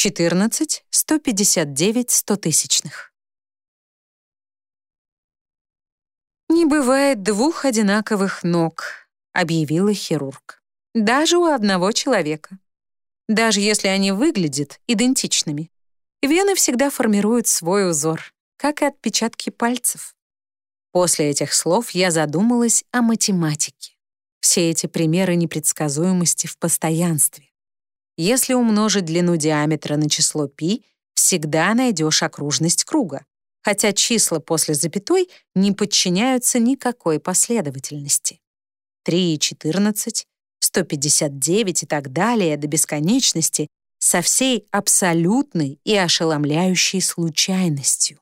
14 159 стотысячных. «Не бывает двух одинаковых ног», — объявила хирург. «Даже у одного человека. Даже если они выглядят идентичными. Вены всегда формируют свой узор, как и отпечатки пальцев». После этих слов я задумалась о математике. Все эти примеры непредсказуемости в постоянстве. Если умножить длину диаметра на число π, всегда найдешь окружность круга, хотя числа после запятой не подчиняются никакой последовательности. 3 и 14, 159 и так далее до бесконечности со всей абсолютной и ошеломляющей случайностью.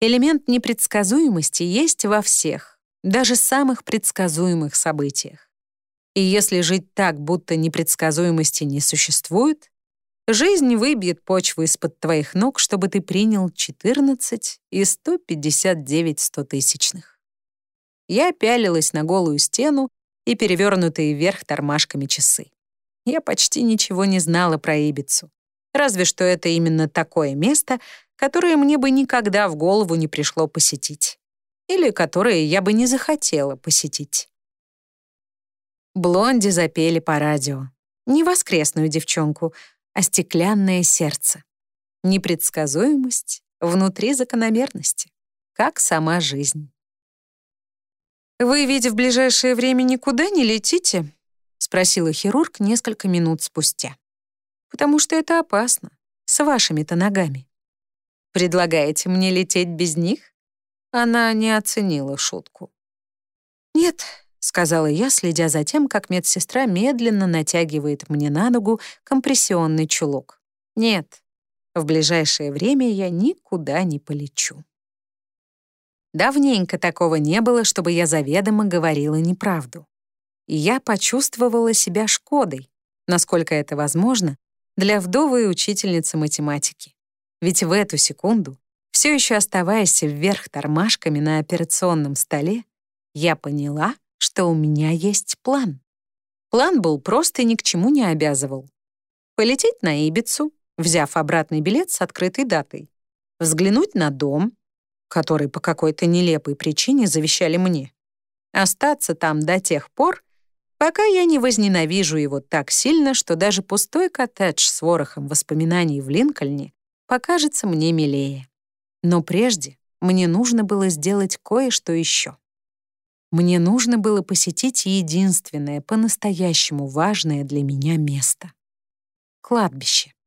Элемент непредсказуемости есть во всех, даже самых предсказуемых событиях. И если жить так, будто непредсказуемости не существует, жизнь выбьет почву из-под твоих ног, чтобы ты принял 14 и 159 стотысячных. Я пялилась на голую стену и перевернутые вверх тормашками часы. Я почти ничего не знала про Ибицу. Разве что это именно такое место, которое мне бы никогда в голову не пришло посетить. Или которое я бы не захотела посетить. Блонди запели по радио. Не воскресную девчонку, а стеклянное сердце. Непредсказуемость внутри закономерности, как сама жизнь. «Вы ведь в ближайшее время никуда не летите?» — спросила хирург несколько минут спустя. «Потому что это опасно, с вашими-то ногами. Предлагаете мне лететь без них?» Она не оценила шутку. «Нет, — сказала я, следя за тем, как медсестра медленно натягивает мне на ногу компрессионный чулок. «Нет, в ближайшее время я никуда не полечу». Давненько такого не было, чтобы я заведомо говорила неправду. И я почувствовала себя Шкодой, насколько это возможно, для вдовы и учительницы математики. Ведь в эту секунду, все еще оставаясь вверх тормашками на операционном столе, я поняла, что у меня есть план. План был просто и ни к чему не обязывал. Полететь на Ибицу, взяв обратный билет с открытой датой. Взглянуть на дом, который по какой-то нелепой причине завещали мне. Остаться там до тех пор, пока я не возненавижу его так сильно, что даже пустой коттедж с ворохом воспоминаний в Линкольне покажется мне милее. Но прежде мне нужно было сделать кое-что еще. Мне нужно было посетить единственное, по-настоящему важное для меня место — кладбище.